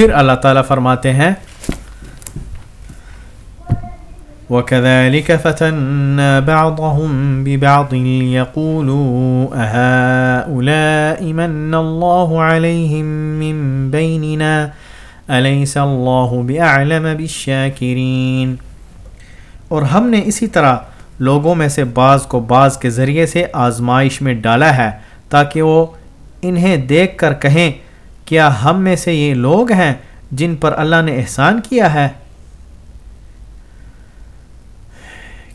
پھر اللہ تعالیٰ فرماتے ہیں، وكذلك فتنا بعضهم ببعض ليقولوا أهؤلاء من الله عليهم من بيننا، أليس الله بأعلم بالشاكرين؟ اور ہم نے اسی طرح لوگوں میں سے بعض کو بعض کے ذریعے سے آزمائش میں ڈالا ہے تاکہ وہ انہیں دیکھ کر کہیں کیا ہم میں سے یہ لوگ ہیں جن پر اللہ نے احسان کیا ہے؟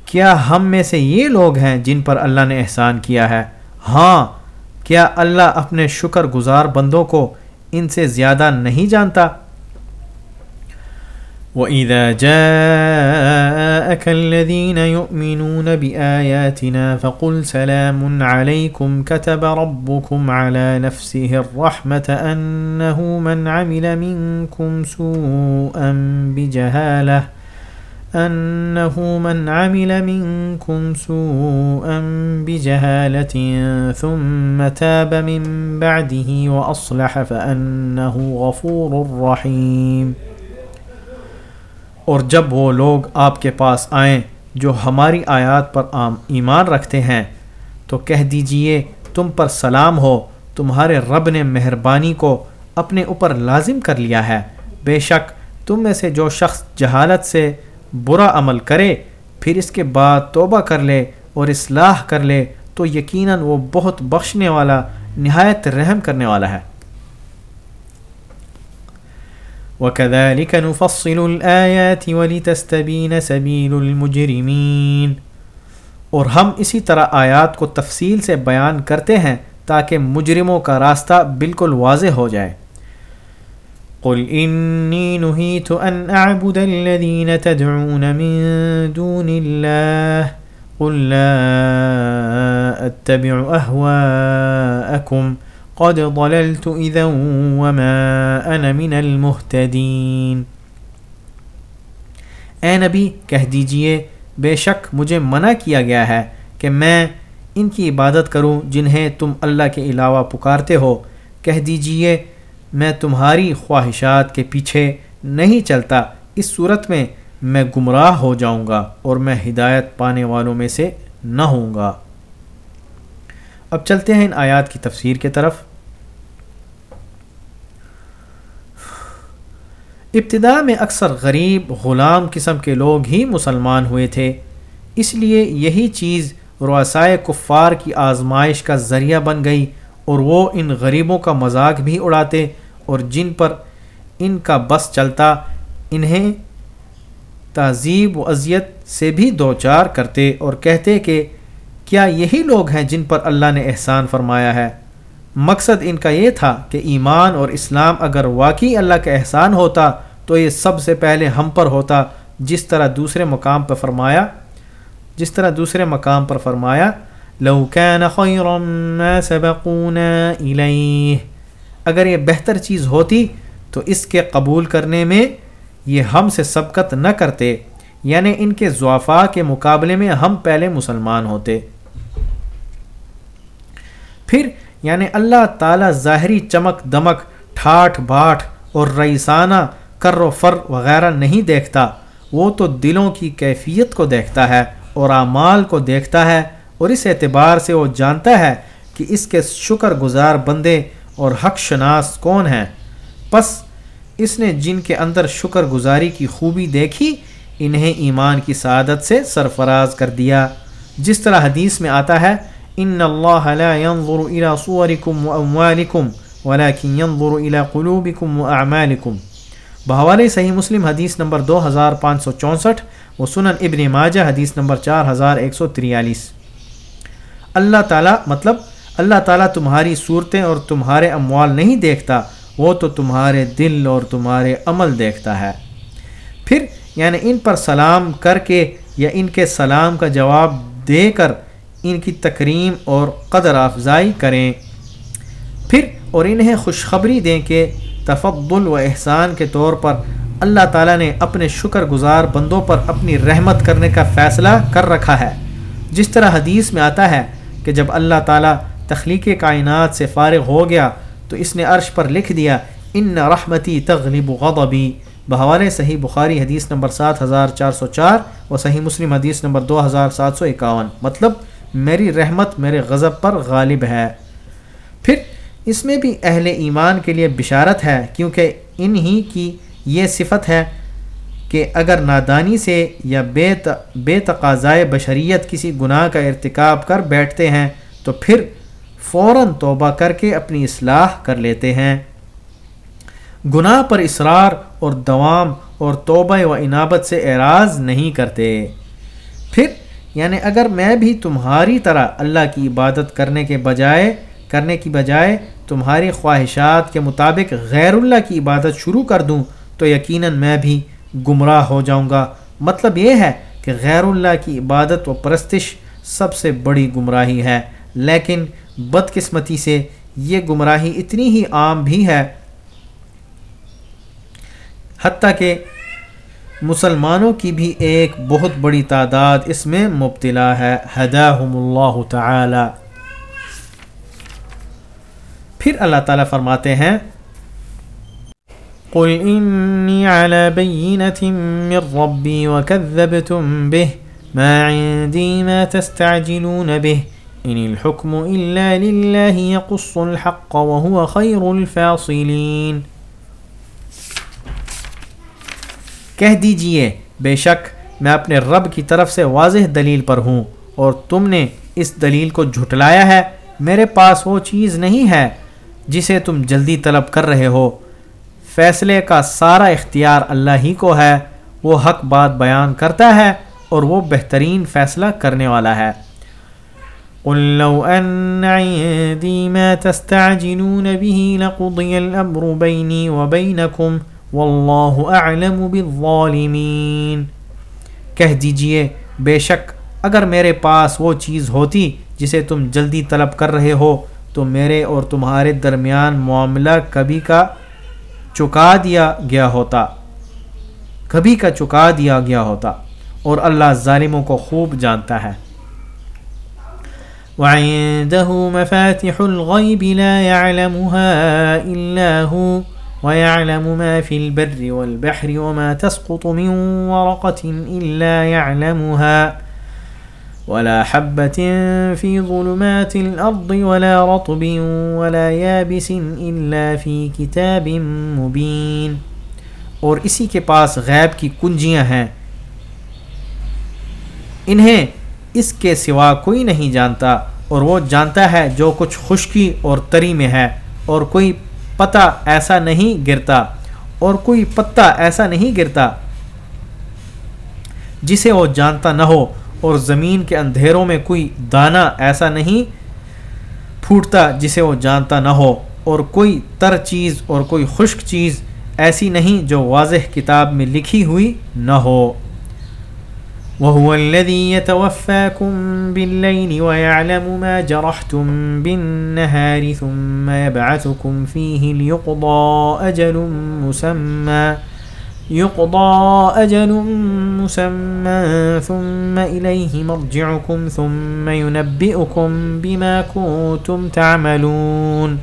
کیا ہم میں سے یہ لوگ ہیں جن پر اللہ نے احسان کیا ہے؟ ہاں کیا اللہ اپنے شکر گزار بندوں کو ان سے زیادہ نہیں جانتا؟ وَإِذَا جَاءَكَ الَّذِينَ يُؤْمِنُونَ بِآيَاتِنَا فَقُلْ سَلَامٌ عَلَيْكُمْ كَتَبَ رَبُّكُمْ عَلَى نَفْسِهِ الرَّحْمَةَ أَنَّهُ مَنْ عَمِلَ مِنْكُمْ سُوءًا بِجَهَالَةٍ أنه من عمل منكم سوءا بجهالة ثم تاب من بعده وأصلح فأنه غفور رحيم اور جب وہ لوگ آپ کے پاس آئیں جو ہماری آیات پر عام ایمان رکھتے ہیں، تو کہہ دیجیے تم پر سلام ہو، تمہارے رب نے مہربانی کو اپنے اوپر لازم کر لیا ہے۔ بے شک تم میں سے جو شخص جہالت سے برا عمل کرے، پھر اس کے بعد توبہ کر لے اور اصلاح کر لے، تو یقیناً وہ بہت بخشنے والا، نہایت رحم کرنے والا ہے۔ وَكَذَلِكَ نُفَصِّلُ الْآيَاتِ وَلِتَسْتَبِينَ سَبِيلُ الْمُجْرِمِينَ۔ اور ہم اسی طرح آیات کو تفصیل سے بیان کرتے ہیں تاکہ مجرموں کا راستہ بالکل واضح ہو جائے۔ قل إني نهيت أن أعبد الذين تدعون من دون الله قل لا أتبع أهواءكم قد ضللت إذا وما أنا من المهتدين۔ اے نبی، کہہ دیجیے، بے شک مجھے منع کیا گیا ہے کہ میں ان کی عبادت کروں جنہیں تم اللہ کے علاوہ پکارتے ہو۔ کہہ دیجیے، میں تمہاری خواہشات کے پیچھے نہیں چلتا۔ اس صورت میں میں گمراہ ہو جاؤں گا اور میں ہدایت پانے والوں میں سے نہ ہوں گا۔ اب چلتے ہیں ان آیات کی تفسیر کے طرف۔ ابتدا میں اکثر غریب، غلام قسم کے لوگ ہی مسلمان ہوئے تھے۔ اس لیے یہی چیز روسائے کفار کی آزمائش کا ذریعہ بن گئی اور وہ ان غریبوں کا مذاق بھی اڑاتے اور جن پر ان کا بس چلتا، انہیں تہذیب و اذیت سے بھی دو چار کرتے اور کہتے کہ کیا یہی لوگ ہیں جن پر اللہ نے احسان فرمایا ہے؟ مقصد ان کا یہ تھا کہ ایمان اور اسلام اگر واقعی اللہ کا احسان ہوتا، تو یہ سب سے پہلے ہم پر ہوتا، جس طرح دوسرے مقام پر فرمایا، جس طرح دوسرے مقام پر فرمایا، لو كان خيرا ما سبقونا إليه اگر یہ بہتر چیز ہوتی، تو اس کے قبول کرنے میں یہ ہم سے سبقت نہ کرتے یعنی ان کے ضعفا کے مقابلے میں ہم پہلے مسلمان ہوتے۔ پھر یعنی اللہ تعالیٰ ظاہری چمک دمک ٹھاٹ باٹھ اور رئیسانہ کر و فر وغیرہ نہیں دیکھتا۔ وہ تو دلوں کی کیفیت کو دیکھتا ہے اور اعمال کو دیکھتا ہے اور اس اعتبار سے وہ جانتا ہے کہ اس کے شکر گزار بندے اور حق شناس کون ہیں۔ پس اس نے جن کے اندر شکر گزاری کی خوبی دیکھی، انہیں ایمان کی سعادت سے سرفراز کر دیا۔ جس طرح حدیث میں آتا ہے ان اللہ لا ينظر الى صوركم واموالكم ولكن ينظر الى قلوبكم واعمالكم بحوالے صحیح مسلم حدیث نمبر دو ہزار پانچ سو چونسٹھ و سنن ابن ماجہ حدیث نمبر چار ہزار ایک سو تریالیس۔ اللہ تعالیٰ مطلب اللہ تعالیٰ تمہاری صورتیں اور تمہارے اموال نہیں دیکھتا، وہ تو تمہارے دل اور تمہارے عمل دیکھتا ہے۔ پھر یعنی ان پر سلام کر کے یا ان کے سلام کا جواب دے کر ان کی تکریم اور قدر افزائی کریں۔ پھر، اور انہیں خوشخبری دیں کہ تفضل و احسان کے طور پر اللہ تعالیٰ نے اپنے شکر گزار بندوں پر اپنی رحمت کرنے کا فیصلہ کر رکھا ہے۔ جس طرح حدیث میں آتا ہے کہ جب اللہ تعالیٰ تخلیق کائنات سے فارغ ہو گیا تو اس نے عرش پر لکھ دیا، ان رحمتی تغلب غضبی بحوالِ صحیح بخاری حدیث نمبر سات ہزار چار سو چار و صحیح مسلم حدیث نمبر دو ہزار سات سو اکاون۔ مطلب میری رحمت میرے غضب پر غالب ہے۔ پھر اس میں بھی اہل ایمان کے لیے بشارت ہے، کیونکہ انہی کی یہ صفت ہے کہ اگر نادانی سے یا بے بے تقاضائے بشریت کسی گناہ کا ارتکاب کر بیٹھتے ہیں، تو پھر فوراً توبہ کر کے اپنی اصلاح کر لیتے ہیں۔ گناہ پر اصرار اور دوام اور توبہ و انابت سے اعراض نہیں کرتے۔ یعنی اگر میں بھی تمہاری طرح اللہ کی عبادت کرنے کے بجائے کرنے کی بجائے تمہاری خواہشات کے مطابق غیر اللہ کی عبادت شروع کر دوں، تو یقیناً میں بھی گمراہ ہو جاؤں گا۔ مطلب یہ ہے کہ غیر اللہ کی عبادت و پرستش سب سے بڑی گمراہی ہے، لیکن بدقسمتی سے یہ گمراہی اتنی ہی عام بھی ہے۔ حتیٰ کہ مسلمانوں کی بھی ایک بہت بڑی تعداد اس میں مبتلا ہے۔ ہداہم اللہ تعالی۔ پھر اللہ تعالیٰ فرماتے ہیں، قل إني على بينة من ربي وكذبتم به ما عندي ما تستعجلون به إن الحكم إلا لله يقص الحق وهو خير الفاصلين کہہ دیجیے، بے شک میں اپنے رب کی طرف سے واضح دلیل پر ہوں اور تم نے اس دلیل کو جھٹلایا ہے، میرے پاس وہ چیز نہیں ہے جسے تم جلدی طلب کر رہے ہو۔ فیصلے کا سارا اختیار اللہ ہی کو ہے، وہ حق بات بیان کرتا ہے اور وہ بہترین فیصلہ کرنے والا ہے۔ قل لو أن عندي ما تستعجلون به لقضي الأمر بيني وبينكم والله أعلم بالظالمين کہہ دیجیے، بے شک اگر میرے پاس وہ چیز ہوتی جسے تم جلدی طلب کر رہے ہو، تو میرے اور تمہارے درمیان معاملہ کبھی کا چکا دیا گیا ہوتا۔ کبھی کا چکا دیا گیا ہوتا، اور اللہ ظالموں کو خوب جانتا ہے۔ وعنده مفاتح الغيب لا يعلمها إلا هو ويعلم ما في البر والبحر وما تسقط من ورقة إلا يعلمها ولا حبة في ظلمات الأرض ولا رطب ولا يابس إلا في كتاب مبين اور اسی کے پاس غیب کی کنجیاں ہیں۔ انہیں اس کے سوا کوئی نہیں جانتا اور وہ جانتا ہے جو کچھ خشکی اور تری میں ہے اور کوئی پتہ ایسا نہیں گرتا اور کوئی پتہ ایسا نہیں گرتا جسے وہ جانتا نہ ہو اور زمین کے اندھیروں میں کوئی دانہ ایسا نہیں پھوٹتا جسے وہ جانتا نہ ہو اور کوئی تر چیز اور کوئی خشک چیز ایسی نہیں جو واضح کتاب میں لکھی ہوئی نہ ہو۔ وهو الذي يتوفاكم بالليل ويعلم ما جرحتم بالنهار ثم يبعثكم فيه ليقضى أجل مسمى، يقضى أجل مسمى ثم إليه مرجعكم ثم ينبئكم بما كنتم تعملون۔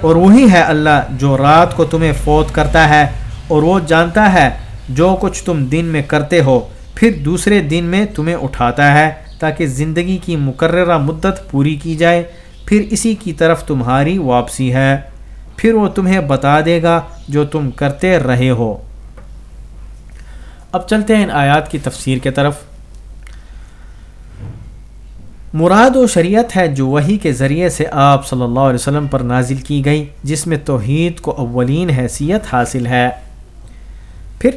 اور وہی ہے اللہ جو رات کو تمہیں فوت کرتا ہے اور وہ جانتا ہے جو کچھ تم دن میں کرتے ہو۔ پھر دوسرے دن میں تمہیں اٹھاتا ہے تاکہ زندگی کی مقررہ مدت پوری کی جائے۔ پھر اسی کی طرف تمہاری واپسی ہے۔ پھر وہ تمہیں بتا دے گا جو تم کرتے رہے ہو۔ اب چلتے ہیں ان آیات کی تفسیر کے طرف۔ مراد و شریعت ہے جو وہی کے ذریعے سے آپ صلی اللہ علیہ وسلم پر نازل کی گئی، جس میں توحید کو اولین حیثیت حاصل ہے۔ پھر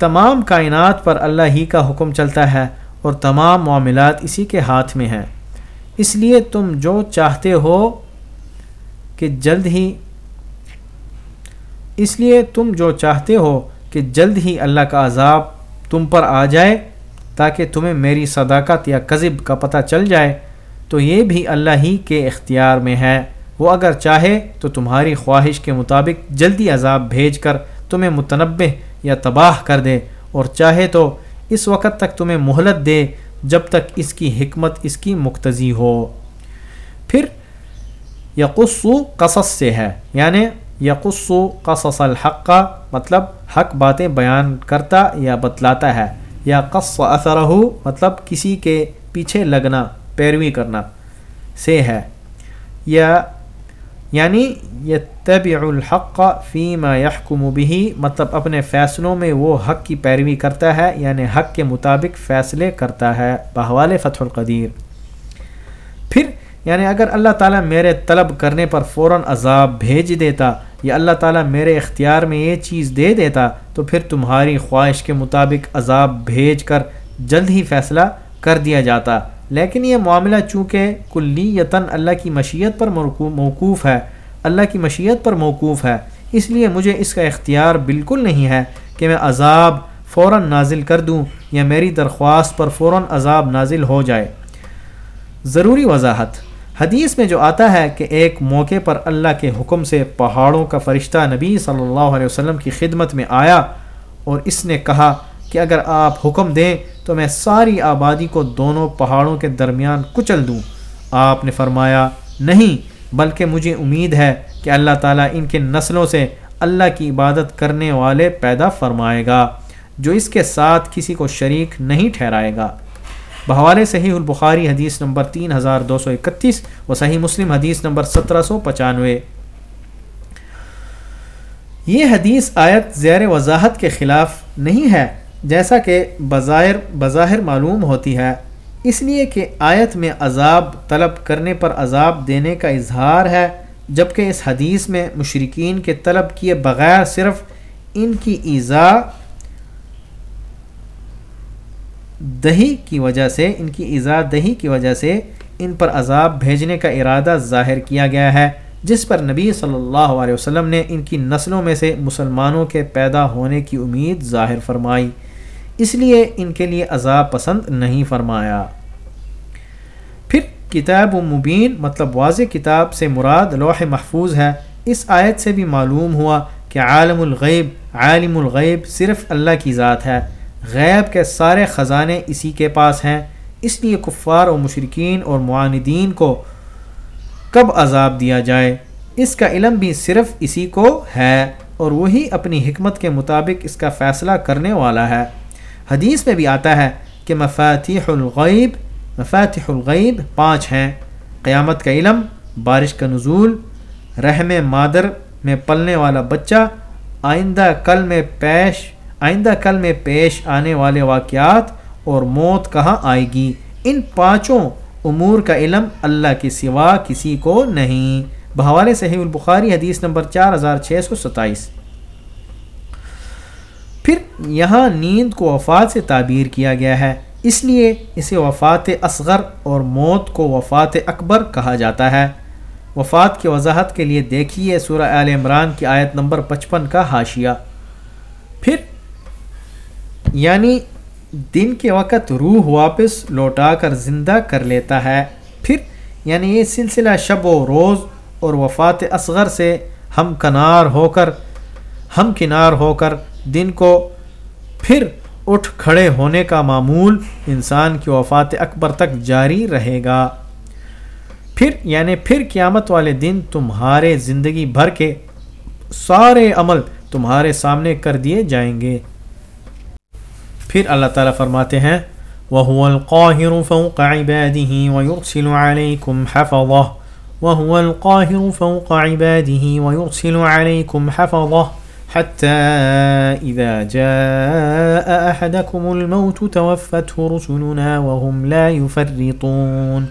تمام کائنات پر اللہ ہی کا حکم چلتا ہے اور تمام معاملات اسی کے ہاتھ میں ہیں۔ اس لیے تم جو چاہتے ہو کہ جلد ہی، اس لیے تم جو چاہتے ہو کہ جلد ہی اللہ کا عذاب تم پر آ جائے تاکہ تمہیں میری صداقت یا قذب کا پتہ چل جائے، تو یہ بھی اللہ ہی کے اختیار میں ہے۔ وہ اگر چاہے تو تمہاری خواہش کے مطابق جلدی عذاب بھیج کر تمہیں متنبع یا تباہ کر دے اور چاہے تو اس وقت تک تمہیں مہلت دے جب تک اس کی حکمت اس کی مقتضی ہو۔ پھر یقصو قصص سے ہے یعنی یقص قصص الحق کا مطلب حق باتیں بیان کرتا یا بتلاتا ہے، یا قص اثر مطلب کسی کے پیچھے لگنا، پیروی کرنا سے ہے۔ یا یعنی یہ طب الحق فیما یحکم بھی مطلب اپنے فیصلوں میں وہ حق کی پیروی کرتا ہے یعنی حق کے مطابق فیصلے کرتا ہے بحوال فتح القدیر۔ پھر یعنی اگر اللہ تعالیٰ میرے طلب کرنے پر فوراً عذاب بھیج دیتا یا اللہ تعالیٰ میرے اختیار میں یہ چیز دے دیتا، تو پھر تمہاری خواہش کے مطابق عذاب بھیج کر جلد ہی فیصلہ کر دیا جاتا۔ لیکن یہ معاملہ چونکہ کلی یتن اللہ کی مشیت پر موقوف ہے، اللہ کی مشیت پر موقوف ہے، اس لیے مجھے اس کا اختیار بالکل نہیں ہے کہ میں عذاب فوراً نازل کر دوں یا میری درخواست پر فوراً عذاب نازل ہو جائے۔ ضروری وضاحت۔ حدیث میں جو آتا ہے کہ ایک موقع پر اللہ کے حکم سے پہاڑوں کا فرشتہ نبی صلی اللہ علیہ وسلم کی خدمت میں آیا اور اس نے کہا کہ اگر آپ حکم دیں تو میں ساری آبادی کو دونوں پہاڑوں کے درمیان کچل دوں۔ آپ نے فرمایا، نہیں، بلکہ مجھے امید ہے کہ اللہ تعالیٰ ان کے نسلوں سے اللہ کی عبادت کرنے والے پیدا فرمائے گا، جو اس کے ساتھ کسی کو شریک نہیں ٹھہرائے گا۔ بحوالے صحیح البخاری حدیث نمبر تین ہزار دو سو اکتیس و صحیح مسلم حدیث نمبر سترہ سو پچانوے۔ یہ حدیث آیت زیر وضاحت کے خلاف نہیں ہے جیسا کہ بظاہر بظاہر معلوم ہوتی ہے۔ اس لیے کہ آیت میں عذاب طلب کرنے پر عذاب دینے کا اظہار ہے، جبکہ اس حدیث میں مشرقین کے طلب کیے بغیر صرف ان کی ایزا دہی کی وجہ سے، ان کی ایزا دہی کی وجہ سے ان پر عذاب بھیجنے کا ارادہ ظاہر کیا گیا ہے، جس پر نبی صلی اللہ علیہ وسلم نے ان کی نسلوں میں سے مسلمانوں کے پیدا ہونے کی امید ظاہر فرمائی۔ اس لیے ان کے لیے عذاب پسند نہیں فرمایا۔ پھر کتاب و مبین مطلب واضح کتاب سے مراد لوح محفوظ ہے۔ اس آیت سے بھی معلوم ہوا کہ عالم الغیب عالم الغیب صرف اللہ کی ذات ہے۔ غیب کے سارے خزانے اسی کے پاس ہیں۔ اس لیے کفار و مشرقین اور معاندین کو کب عذاب دیا جائے؟ اس کا علم بھی صرف اسی کو ہے اور وہی اپنی حکمت کے مطابق اس کا فیصلہ کرنے والا ہے۔ حدیث میں بھی آتا ہے کہ مفاتیح الغیب مفاتیح الغیب پانچ ہیں۔ قیامت کا علم، بارش کا نزول، رحم مادر میں پلنے والا بچہ، آئندہ کل میں پیش، آئندہ کل میں پیش آنے والے واقعات اور موت کہاں آئے گی؟ ان پانچوں امور کا علم اللہ کے سوا کسی کو نہیں۔ بحوالے صحیح البخاری حدیث نمبر چار ہزار چھ سو ستائیس۔ پھر یہاں نیند کو وفات سے تعبیر کیا گیا ہے۔ اس لیے اسے وفات اصغر اور موت کو وفات اکبر کہا جاتا ہے۔ وفات کی وضاحت کے لیے دیکھیے سورہ عال عمران کی آیت نمبر پچپن کا حاشیہ۔ پھر یعنی دن کے وقت روح واپس لوٹا کر زندہ کر لیتا ہے۔ پھر یعنی یہ سلسلہ شب و روز اور وفات اصغر سے ہم کنار ہو کر ہم کنار ہو کر دن کو پھر اٹھ کھڑے ہونے کا معمول انسان کی وفات اکبر تک جاری رہے گا۔ پھر یعنی پھر قیامت والے دن تمہارے زندگی بھر کے سارے عمل تمہارے سامنے کر دیے جائیں گے۔ پھر اللہ تعالیٰ فرماتے ہیں، وَهُوَ الْقَاهِرُ فَوْقَ عِبَادِهِ وَيُرْسِلُ عَلَيْكُمْ حَفَظَهُ۔ وَهُوَ الْقَاهِرُ فَوْقَ عِبَادِهِ وَيُرْسِلُ عَلَيْكُمْ حَفَظَهُ۔ حَتَّى إِذَا جَاءَ أَحَدَكُمُ الْمَوْتُ تَوَفَّتْهُ رُسُلُنَا وَهُمْ لَا يُفَرِّطُونَ۔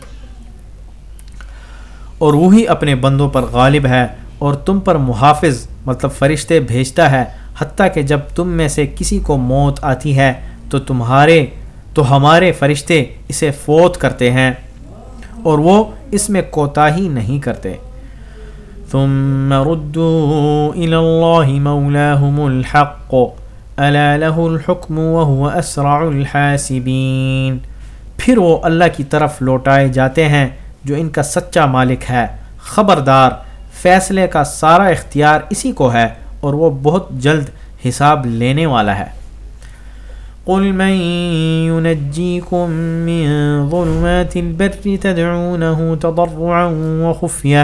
اور وہی اپنے بندوں پر غالب ہے اور تم پر محافظ مطلب فرشتے بھیجتا ہے۔ حتیٰ کہ جب تم میں سے کسی کو موت آتی ہے، تو تمہارے، تو ہمارے فرشتے اسے فوت کرتے ہیں۔ اور وہ اس میں کوتاہی نہیں کرتے۔ ثم ردوا الى الله مولاهم الحق. الا له الحكم وهو اسرع الحاسبين. پھر وہ اللہ کی طرف لوٹائے جاتے ہیں جو ان کا سچا مالک ہے. خبردار، فیصلے کا سارا اختیار اسی کو ہے اور وہ بہت جلد حساب لینے والا ہے۔ قل من ينجيكم من ظلمات البر تدعونه تضرعا وخفية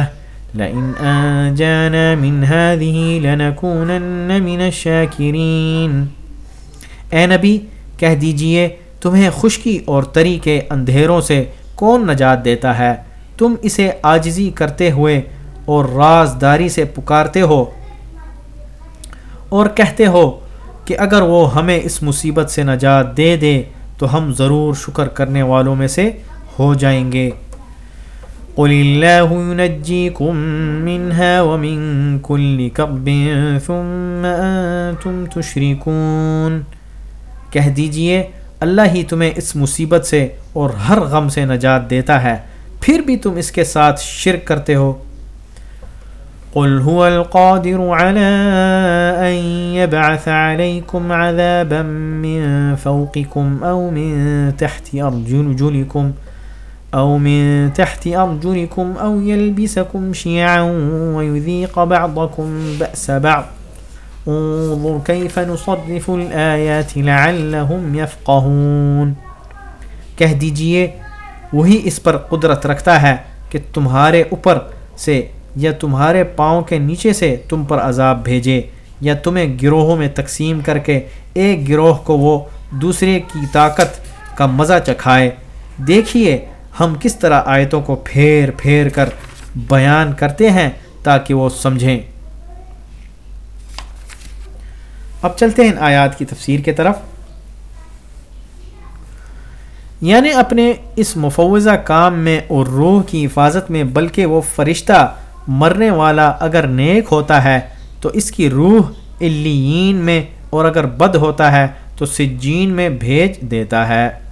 لئن آجانا من هذه لنكونن من الشاكرين. اے نبی، کہہ دیجیے، تمہیں خشکی اور تری کے اندھیروں سے کون نجات دیتا ہے؟ تم اسے آجزی کرتے ہوئے اور رازداری سے پکارتے ہو اور کہتے ہو کہ اگر وہ ہمیں اس مصیبت سے نجات دے دے، تو ہم ضرور شکر کرنے والوں میں سے ہو جائیں گے۔ قل اللہ ينجيكم منها ومن كل كرب ثم انتم تشركون۔ کہہ دیجیے، اللہ ہی تمہیں اس مصیبت سے اور ہر غم سے نجات دیتا ہے، پھر بھی تم اس کے ساتھ شرک کرتے ہو۔ قل هو القادر على أن يبعث عليكم عذابا من فوقكم أو من تحت أرجلكم أو من تحت أرجلكم أو يلبسكم شيعا ويذيق بعضكم بأس بعض. انظر كيف نصرف الآيات لعلهم يفقهون. کہہ دیجیے، وہی اس پر قدرت رکھتا ہے کہ تمہارے اوپر سے یا تمہارے پاؤں کے نیچے سے تم پر عذاب بھیجے، یا تمہیں گروہوں میں تقسیم کر کے ایک گروہ کو وہ دوسرے کی طاقت کا مزہ چکھائے۔ دیکھیے ہم کس طرح آیتوں کو پھیر پھیر کر بیان کرتے ہیں تاکہ وہ سمجھیں۔ اب چلتے ہیں ان آیات کی تفسیر کے طرف۔ یعنی اپنے اس مفوضہ کام میں اور روح کی حفاظت میں، بلکہ وہ فرشتہ مرنے والا اگر نیک ہوتا ہے تو اس کی روح الین میں، اور اگر بد ہوتا ہے تو سجین میں بھیج دیتا ہے۔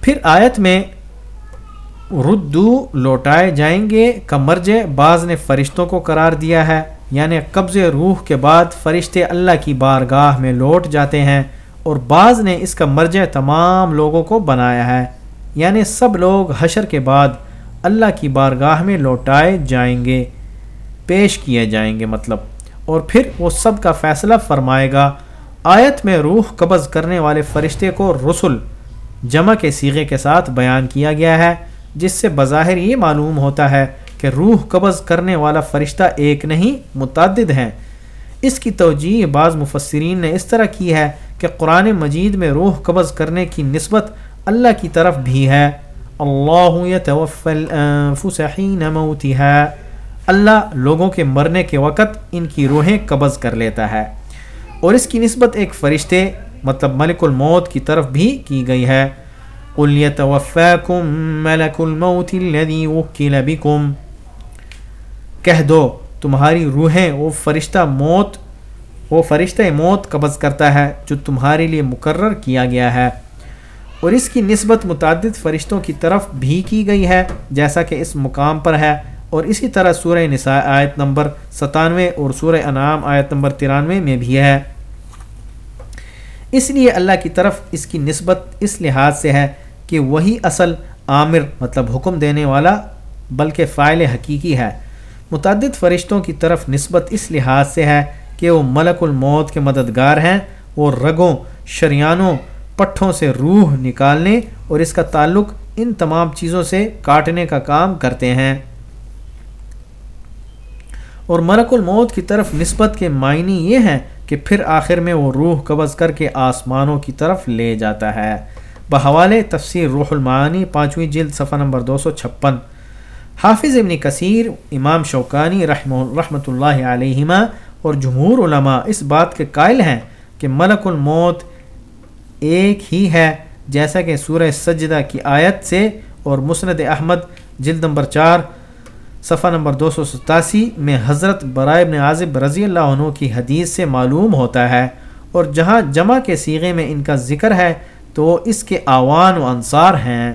پھر آیت میں ردو لوٹائے جائیں گے کا کمرج بعض نے فرشتوں کو قرار دیا ہے یعنی قبض روح کے بعد فرشتے اللہ کی بارگاہ میں لوٹ جاتے ہیں اور بعض نے اس کا مرج تمام لوگوں کو بنایا ہے۔ یعنی سب لوگ حشر کے بعد اللہ کی بارگاہ میں لوٹائے جائیں گے، پیش کیے جائیں گے مطلب۔ اور پھر وہ سب کا فیصلہ فرمائے گا، آیت میں روح قبض کرنے والے فرشتے کو رسول جمع کے سیغے کے ساتھ بیان کیا گیا ہے، جس سے بظاہر یہ معلوم ہوتا ہے کہ روح قبض کرنے والا فرشتہ ایک نہیں، متعدد ہیں۔ اس کی توجہ بعض مفسرین نے اس طرح کی ہے کہ قرآن مجید میں روح قبض کرنے کی نسبت اللہ کی طرف بھی ہے۔ اللہ الانفس حین موتها اللہ لوگوں کے مرنے کے وقت ان کی روحیں قبض کر لیتا ہے۔ اور اس کی نسبت ایک فرشتے مطلب ملک الموت کی طرف بھی کی گئی ہے۔ قل يتوفاكم ملك الموت الذي وكل بكم۔ کہہ دو، تمہاری روحیں وہ فرشتہ موت، وہ فرشتہ موت قبض کرتا ہے جو تمہارے لیے مقرر کیا گیا ہے۔ اور اس کی نسبت متعدد فرشتوں کی طرف بھی کی گئی ہے، جیسا کہ اس مقام پر ہے۔ اور اسی طرح سورہ نساء آیت نمبر ستانوے اور سورہ انعام آیت نمبر ترانوے میں بھی ہے۔ اس لیے اللہ کی طرف اس کی نسبت اس لحاظ سے ہے کہ وہی اصل عامر مطلب حکم دینے والا بلکہ فائل حقیقی ہے۔ متعدد فرشتوں کی طرف نسبت اس لحاظ سے ہے کہ وہ ملک الموت کے مددگار ہیں اور رگوں، شریانوں، پٹھوں سے روح نکالنے اور اس کا تعلق ان تمام چیزوں سے کاٹنے کا کام کرتے ہیں۔ اور ملک الموت کی طرف نسبت کے معنی یہ ہیں کہ پھر آخر میں وہ روح قبض کر کے آسمانوں کی طرف لے جاتا ہے۔ بحوال تفسیر روح المعانی، پانچویں جلد، صفحہ نمبر دو سو چھپن۔ حافظ ابن کثیر، امام شوکانی رحم رحمۃ اللہ علیہما اور جمہور علماء اس بات کے قائل ہیں کہ ملک الموت ایک ہی ہے، جیسا کہ سورہ سجدہ کی آیت سے اور مسند احمد جلد نمبر چار صفحہ نمبر دو سو ستاسی میں حضرت برائے ابن عازب رضی اللہ عنہ کی حدیث سے معلوم ہوتا ہے اور جہاں جمع کے سیغے میں ان کا ذکر ہے تو وہ اس کے آوان و انصار ہیں۔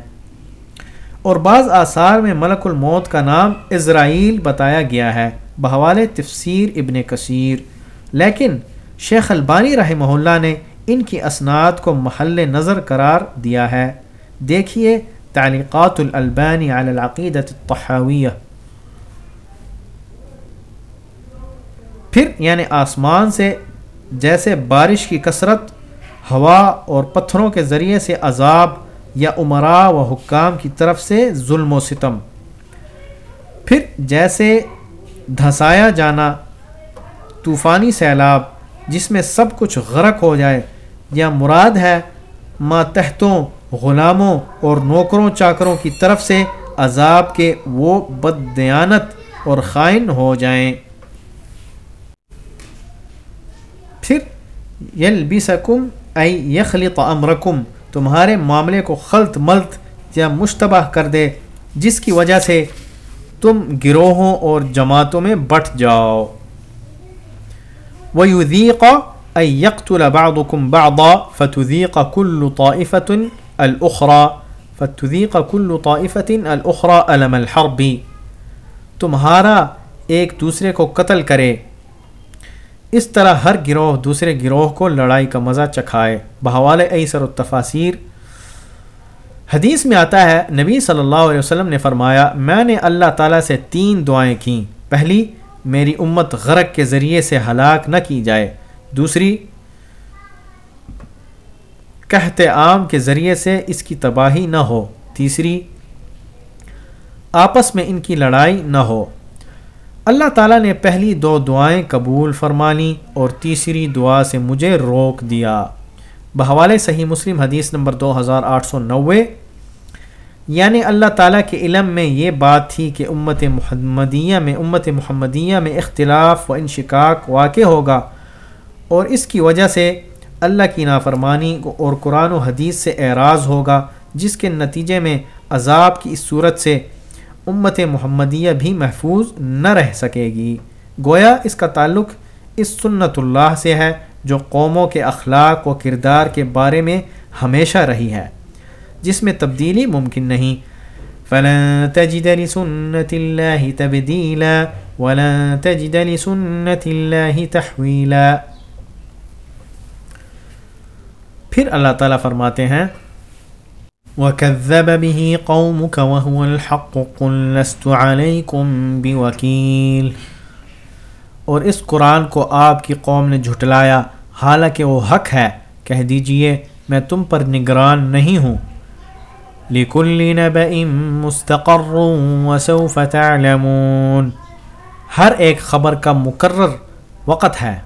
اور بعض آثار میں ملک الموت کا نام اسرائیل بتایا گیا ہے بحوال تفسیر ابن کثیر۔ لیکن شیخ البانی رحمہ اللہ نے ان کی اسناد کو محل نظر قرار دیا ہے۔ دیکھیے تعلیقات الالبانی علی العقیدت الطحاویہ۔ پھر یعنی آسمان سے جیسے بارش کی کثرت، ہوا اور پتھروں کے ذریعے سے عذاب یا عمراء و حکام کی طرف سے ظلم و ستم۔ پھر جیسے دھسایا جانا، طوفانی سیلاب، جس میں سب کچھ غرق ہو جائے یا مراد ہے ماتحتوں غلاموں اور نوکروں، چاکروں کی طرف سے عذاب کے وہ بددیانت اور خائن ہو جائیں پھر یل بی سکم یخلط امرکم تمہارے معاملے کو خلط ملت یا مشتبہ کر دے، جس کی وجہ سے تم گروہوں اور جماعتوں میں بٹ جاؤ۔ وَيُذِيقَ أَن يَقْتُلَ بَعْضُكُمْ بَعْضًا، فَتُذِيقَ كُلُّ طَائِفَةٌ الْأُخْرَى، فَتُذِيقَ كُلُّ طَائِفَةٍ الْأُخْرَى أَلَمَ الْحَرْبِ۔ تمہارا ایک دوسرے کو قتل کرے۔ اس طرح ہر گروہ دوسرے گروہ کو لڑائی کا مزہ چکھائے۔ بحوال ایسر التفاصیر حدیث میں آتا ہے، نبی صلی اللہ علیہ وسلم نے فرمایا، میں نے اللہ تعالیٰ سے تین دعائیں کیں۔ پہلی، میری امت غرق کے ذریعے سے ہلاک نہ کی جائے۔ دوسری کہتے عام کے ذریعے سے اس کی تباہی نہ ہو۔ تیسری، آپس میں ان کی لڑائی نہ ہو۔ اللہ تعالیٰ نے پہلی دو دعائیں قبول فرمانی اور تیسری دعا سے مجھے روک دیا۔ بحوالے صحیح مسلم حدیث نمبر دو ہزار آٹھ سو نوے۔ یعنی اللہ تعالیٰ کے علم میں یہ بات تھی کہ امت محمدیہ میں امت محمدیہ میں اختلاف و انشقاق واقع ہوگا اور اس کی وجہ سے اللہ کی نافرمانی اور قرآن و حدیث سے اعراض ہوگا، جس کے نتیجے میں عذاب کی اس صورت سے امت محمدیہ بھی محفوظ نہ رہ سکے گی۔ گویا اس کا تعلق اس سنت اللہ سے ہے جو قوموں کے اخلاق و کردار کے بارے میں ہمیشہ رہی ہے، جس میں تبدیلی ممکن نہیں۔ فلن تجد لسنت اللہ تبدیلا ولن تجد لسنت اللہ تحویلا پھر اللہ تعالیٰ فرماتے ہیں وَكَذَّبَ بِهِ قَوْمُكَ وَهُوَ الْحَقُّ قُلْ لَسْتُ عَلَيْكُمْ بِوَكِيل۔ اور اس قرآن کو آپ کی قوم نے جھٹلایا، حالانکہ وہ حق ہے۔ کہہ دیجیے، میں تم پر نگران نہیں ہوں۔ لِكُلِّ نَبَئٍ مُسْتَقَرٌ وَسَوْفَ تَعْلَمُونَ۔ ہر ایک خبر کا مقرر وقت ہے۔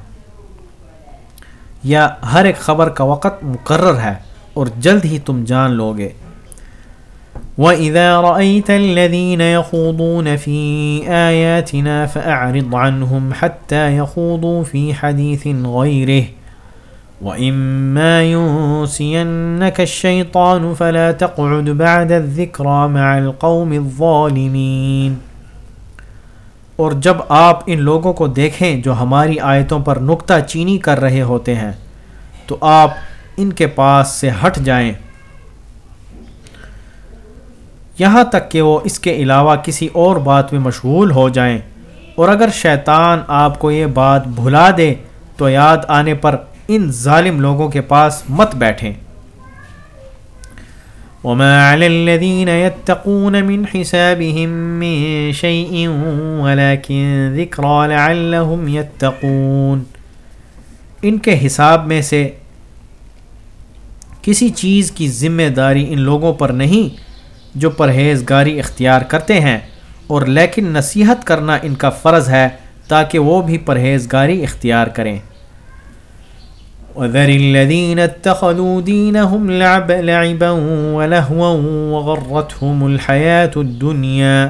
یا ہر ایک خبر کا وقت مقرر ہے۔ اور جلد ہی تم جان لو گے۔ وَإِذَا رَأَيْتَ الَّذِينَ يَخُوضُونَ فِي آيَاتِنَا فَأَعْرِضْ عَنْهُمْ حَتَّى يَخُوضُوا فِي حَدِيثٍ غَيْرِهِ۔ وَإِمَّا يُنْسِيَنَّكَ الشَّيْطَانُ فَلَا تَقْعُدْ بَعْدَ الذِّكْرَى مَعَ الْقَوْمِ الظَّالِمِينَ۔ اور جب آپ ان لوگوں کو دیکھیں جو ہماری آیتوں پر نکتہ چینی کر رہے ہوتے ہیں، تو آپ ان کے پاس سے ہٹ جائیں۔ یہاں تک کہ وہ اس کے علاوہ کسی اور بات میں مشغول ہو جائیں۔ اور اگر شیطان آپ کو یہ بات بھلا دے، تو یاد آنے پر ان ظالم لوگوں کے پاس مت بیٹھیں۔ وما على الذين يتقون من حسابهم من شيء ولكن ذكرى لعلهم يتقون۔ ان کے حساب میں سے کسی چیز کی ذمہ داری ان لوگوں پر نہیں جو پرہیزگاری اختیار کرتے ہیں اور لیکن نصیحت کرنا ان کا فرض ہے تاکہ وہ بھی پرہیزگاری اختیار کریں۔ وذر الذين اتخذوا دينهم لعبا ولهوا وغرتهم الحياة الدنيا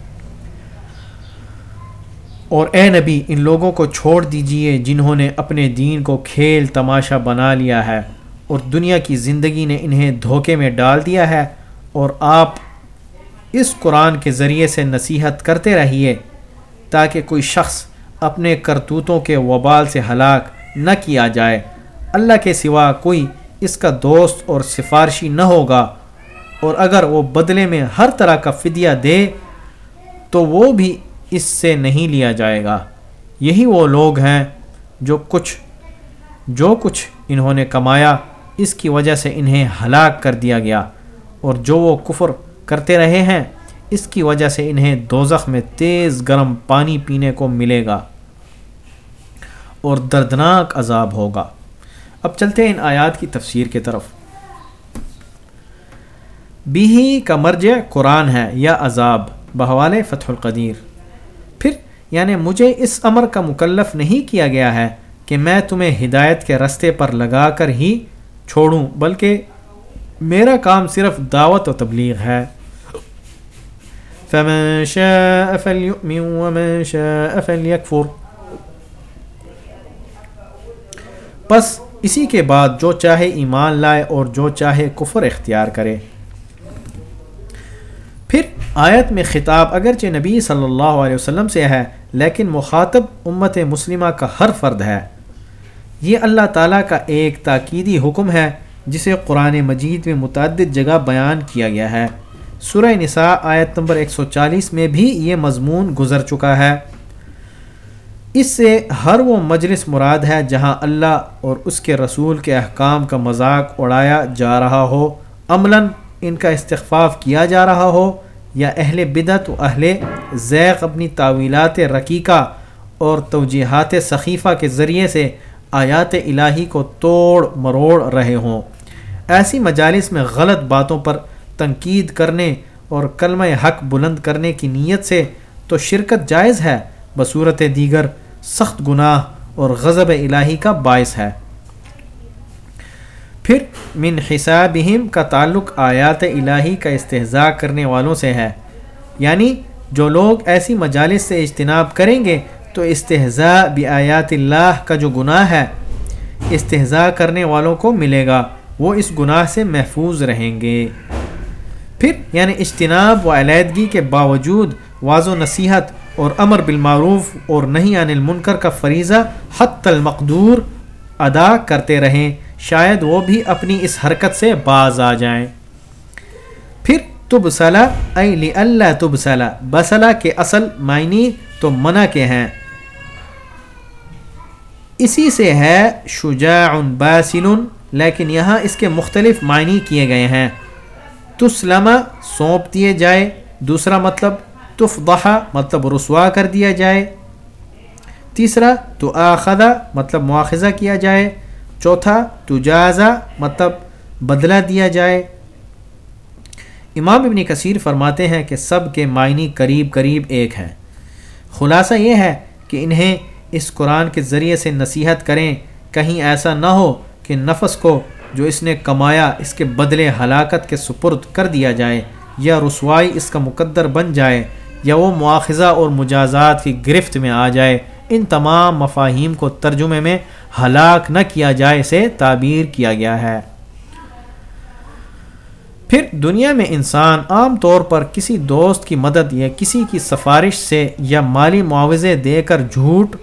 اور اے نبی، ان لوگوں کو چھوڑ دیجیے جنہوں نے اپنے دین کو کھیل تماشا بنا لیا ہے۔ اور دنیا کی زندگی نے انہیں دھوکے میں ڈال دیا ہے۔ اور آپ اس قرآن کے ذریعے سے نصیحت کرتے رہیے تاکہ کوئی شخص اپنے کرتوتوں کے وبال سے ہلاک نہ کیا جائے۔ اللہ کے سوا کوئی اس کا دوست اور سفارشی نہ ہوگا۔ اور اگر وہ بدلے میں ہر طرح کا فدیہ دے، تو وہ بھی اس سے نہیں لیا جائے گا۔ یہی وہ لوگ ہیں جو کچھ جو کچھ انہوں نے کمایا، اس کی وجہ سے انہیں ہلاک کر دیا گیا۔ اور جو وہ کفر کرتے رہے ہیں، اس کی وجہ سے انہیں دوزخ میں تیز گرم پانی پینے کو ملے گا۔ اور دردناک عذاب ہوگا۔ اب چلتے ہیں ان آیات کی تفسیر کی طرف۔ بیہی کا مرج قرآن ہے، یا عذاب بحوال فتح القدیر۔ یعنی مجھے اس امر کا مکلف نہیں کیا گیا ہے کہ میں تمہیں ہدایت کے رستے پر لگا کر ہی چھوڑوں، بلکہ میرا کام صرف دعوت و تبلیغ ہے۔ فمن شاء فليؤمن ومن شاء فليكفر۔ پس اسی کے بعد جو چاہے ایمان لائے اور جو چاہے کفر اختیار کرے۔ پھر آیت میں خطاب اگرچہ نبی صلی اللہ علیہ وسلم سے ہے، لیکن مخاطب امت مسلمہ کا ہر فرد ہے۔ یہ اللہ تعالیٰ کا ایک تاکیدی حکم ہے، جسے قرآن مجید میں متعدد جگہ بیان کیا گیا ہے۔ سورہ نساء آیت نمبر 140 میں بھی یہ مضمون گزر چکا ہے۔ اس سے ہر وہ مجلس مراد ہے جہاں اللہ اور اس کے رسول کے احکام کا مذاق اڑایا جا رہا ہو، عملاً ان کا استخفاف کیا جا رہا ہو۔ یا اہل بدت و اہل ذیق اپنی تعویلات رقیقہ اور توجیحات ثقیفہ کے ذریعے سے آیات الہی کو توڑ مروڑ رہے ہوں۔ ایسی مجالس میں غلط باتوں پر تنقید کرنے اور کلمہ حق بلند کرنے کی نیت سے تو شرکت جائز ہے، بصورت دیگر سخت گناہ اور غضب الہی کا باعث ہے۔ پھر من حسابہم کا تعلق آیات الہی کا استحضاء کرنے والوں سے ہے۔ یعنی جو لوگ ایسی مجالس سے اجتناب کریں گے تو استحضاء آیات اللہ کا جو گناہ ہے، استحضاء کرنے والوں کو ملے گا، وہ اس گناہ سے محفوظ رہیں گے۔ پھر یعنی اجتناب و علیحدگی کے باوجود واض و نصیحت اور امر بالمعروف اور نہیں عن المنکر کا فریضہ حت المقدور ادا کرتے رہیں۔ شاید وہ بھی اپنی اس حرکت سے باز آ جائیں۔ پھر تب صلاح اللہ تب صلاح کے اصل معنی تو منع کے ہیں۔ اسی سے ہے شجاع باسل، لیکن یہاں اس کے مختلف معنی کیے گئے ہیں۔ تسلمہ، سونپ دیے جائے۔ دوسرا مطلب تفضحہ مطلب رسوا کر دیا جائے۔ تیسرا تو آخذہ مطلب مواخذہ کیا جائے۔ چوتھا، تجازہ مطلب بدلہ دیا جائے۔ امام ابن کثیر فرماتے ہیں کہ سب کے معنی قریب قریب ایک ہیں۔ خلاصہ یہ ہے کہ انہیں اس قرآن کے ذریعے سے نصیحت کریں، کہیں ایسا نہ ہو کہ نفس کو جو اس نے کمایا، اس کے بدلے ہلاکت کے سپرد کر دیا جائے یا رسوائی اس کا مقدر بن جائے یا وہ مواخذہ اور مجازات کی گرفت میں آ جائے۔ ان تمام مفاہیم کو ترجمے میں ہلاک نہ کیا جائے سے تعبیر کیا گیا ہے۔ پھر دنیا میں انسان عام طور پر کسی دوست کی مدد یا کسی کی سفارش سے یا مالی معاوضے دے کر جھوٹ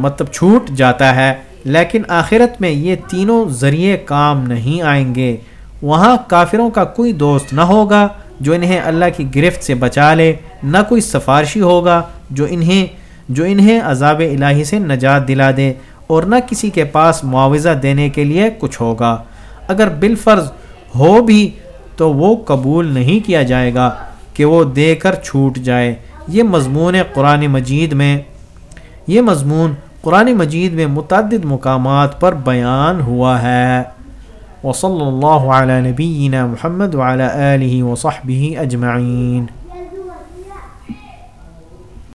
مطلب چھوٹ جاتا ہے، لیکن آخرت میں یہ تینوں ذریعے کام نہیں آئیں گے۔ وہاں کافروں کا کوئی دوست نہ ہوگا جو انہیں اللہ کی گرفت سے بچا لے، نہ کوئی سفارشی ہوگا جو انہیں جو انہیں عذاب الہی سے نجات دلا دے اور نہ کسی کے پاس معاوضہ دینے کے لیے کچھ ہوگا۔ اگر بالفرض ہو بھی تو وہ قبول نہیں کیا جائے گا کہ وہ دے کر چھوٹ جائے۔ یہ مضمون قرآن مجید میں یہ مضمون قرآن مجید میں متعدد مقامات پر بیان ہوا ہے۔ وصلی اللہ علیہ نبینا محمد وعلی آلہ وصحبہ اجمعین۔